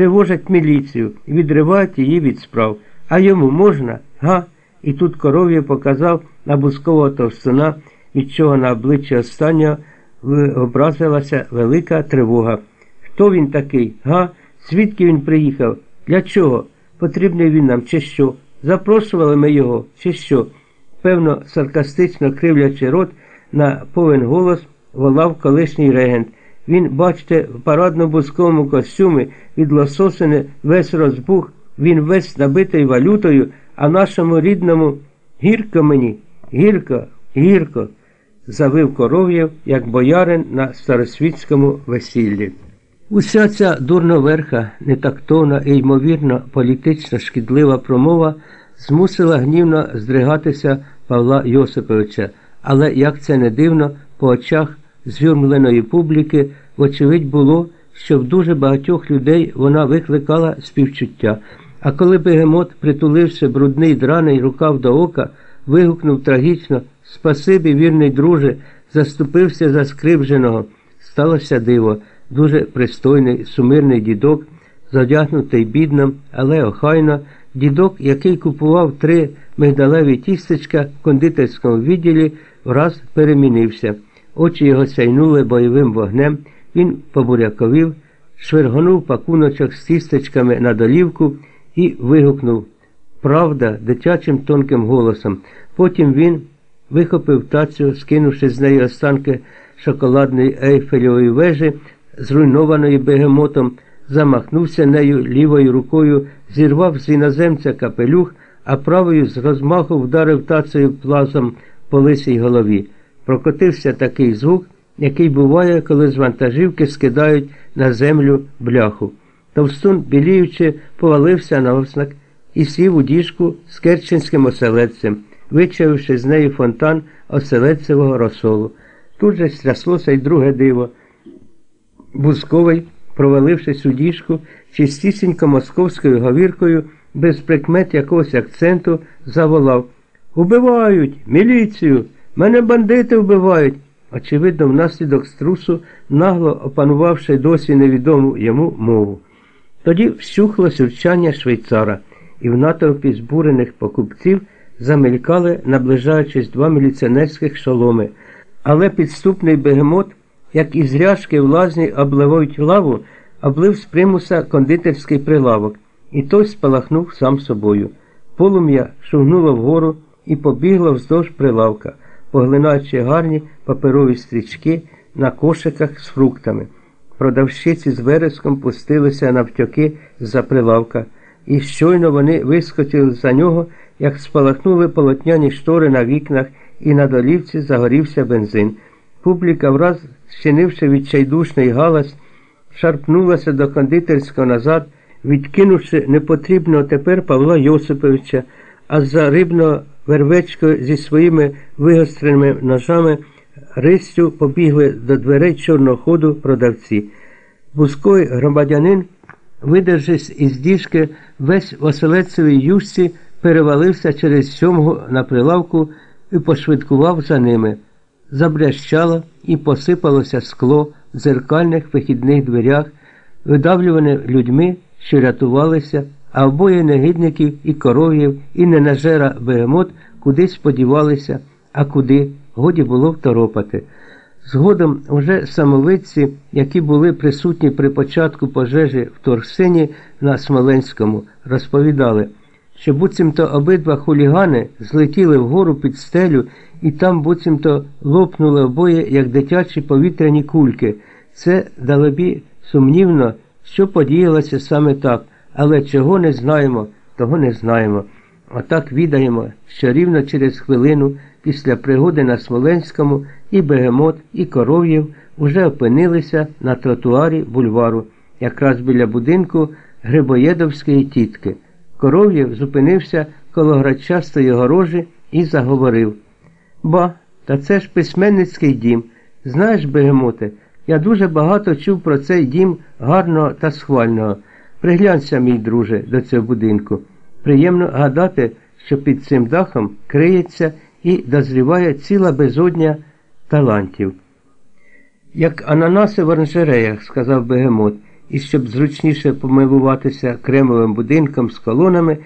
тривожать міліцію відривають її від справ. А йому можна? Га? І тут коров'я показав на бускового товстуна, від чого на обличчі останнього образилася велика тривога. Хто він такий? Га? Звідки він приїхав? Для чого? Потрібний він нам, чи що? Запрошували ми його, чи що? Певно, саркастично кривлячи рот, на повен голос волав колишній регент. Він, бачите, в парадно-бусковому костюмі від лососини весь розбух, він весь набитий валютою, а нашому рідному гірко мені, гірко, гірко, завив коров'єв, як боярин на старосвітському весіллі. Уся ця дурноверха, нетактовна і ймовірно політично шкідлива промова змусила гнівно здригатися Павла Йосиповича, але, як це не дивно, по очах зюрмленої публіки, вочевидь було, що в дуже багатьох людей вона викликала співчуття. А коли бегемот, притуливши брудний драний рукав до ока, вигукнув трагічно Спасибі, вірний друже, заступився за скривдженого, сталося диво дуже пристойний, сумирний дідок, задягнутий бідно, але охайно, дідок, який купував три мигдалеві тістечка в кондитерському відділі, враз перемінився. Очі його сяйнули бойовим вогнем, він побуряковів, швергонув пакуночок з тістечками на долівку і вигукнув Правда, дитячим тонким голосом. Потім він вихопив тацю, скинувши з неї останки шоколадної ейфелевої вежі, зруйнованої бегемотом, замахнувся нею лівою рукою, зірвав з іноземця капелюх, а правою з розмаху вдарив тацею плазом по лисій голові. Прокотився такий звук, який буває, коли з вантажівки скидають на землю бляху. Товстун, біліючи, повалився на оснак і сів у діжку з керченським оселедцем, вичавивши з неї фонтан оселедцевого розсолу. Тут же стряслося й друге диво. Бузковий, провалившись у діжку, чистісінько московською говіркою, без прикмет якогось акценту, заволав Убивають! Міліцію! Мене бандити вбивають! Очевидно, внаслідок струсу, нагло опанувавши досі невідому йому мову. Тоді всюхло сюрчання швейцара, і в натовпі збурених покупців замелькали, наближаючись два міліціонерських шоломи, але підступний бегемот як із ряшки в лазні обливають лаву, облив з примуса кондитерський прилавок, і той спалахнув сам собою. Полум'я шугнуло вгору і побігло вздовж прилавка, поглинаючи гарні паперові стрічки на кошиках з фруктами. Продавщиці з вереском пустилися навтьоки з-за прилавка, і щойно вони вискочили за нього, як спалахнули полотняні штори на вікнах, і на долівці загорівся бензин. Публіка враз щинивши відчайдушний галас, шарпнулася до кондитерського назад, відкинувши непотрібного тепер Павла Йосиповича, а за рибного вервечкою зі своїми вигостреними ножами ристю побігли до дверей чорного ходу продавці. Бузький громадянин, видержись із діжки, весь в оселедцевій юшці перевалився через сьомгу на прилавку і пошвидкував за ними забрящало і посипалося скло в дзеркальних вихідних дверях, видавлюване людьми, що рятувалися, а обоє негідників і коров'їв, і ненажера бегемот кудись сподівалися, а куди годі було второпати. Згодом уже самовидці, які були присутні при початку пожежі в Торсині на Смоленському, розповідали що буцімто обидва хулігани злетіли вгору під стелю і там буцімто лопнули обоє, як дитячі повітряні кульки. Це далебі сумнівно, що подіялося саме так, але чого не знаємо, того не знаємо. Отак відаємо, що рівно через хвилину після пригоди на Смоленському і Бегемот, і Коров'єв уже опинилися на тротуарі бульвару, якраз біля будинку Грибоєдовської тітки. Коров'єв зупинився коло грачастої горожі і заговорив Ба, та це ж письменницький дім. Знаєш, бегемоте, я дуже багато чув про цей дім гарного та схвального. Приглянься, мій друже, до цього будинку. Приємно гадати, що під цим дахом криється і дозріває ціла безодня талантів. Як ананаси в оранжереях, сказав бегемот, і щоб зручніше помилуватися кремовим будинком з колонами,